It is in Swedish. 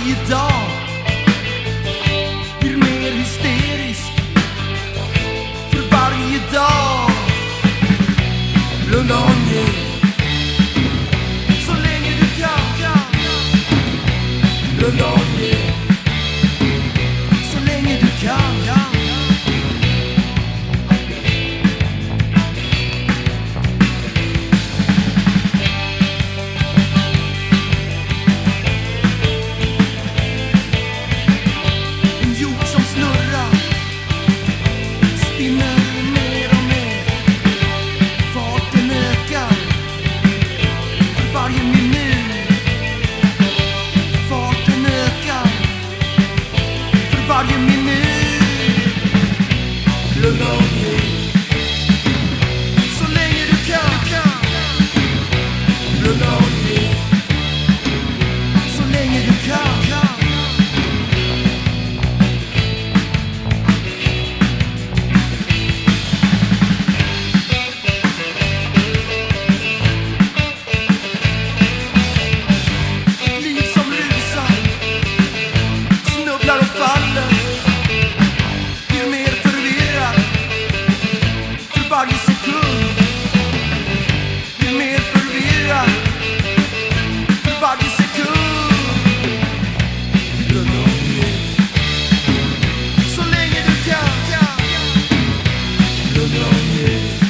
varje dag blir mer hysterisk för varje dag. Blunda och njut. No. Varje minut. Lugna och njut. Så länge du kan. Lugna och njut. don't need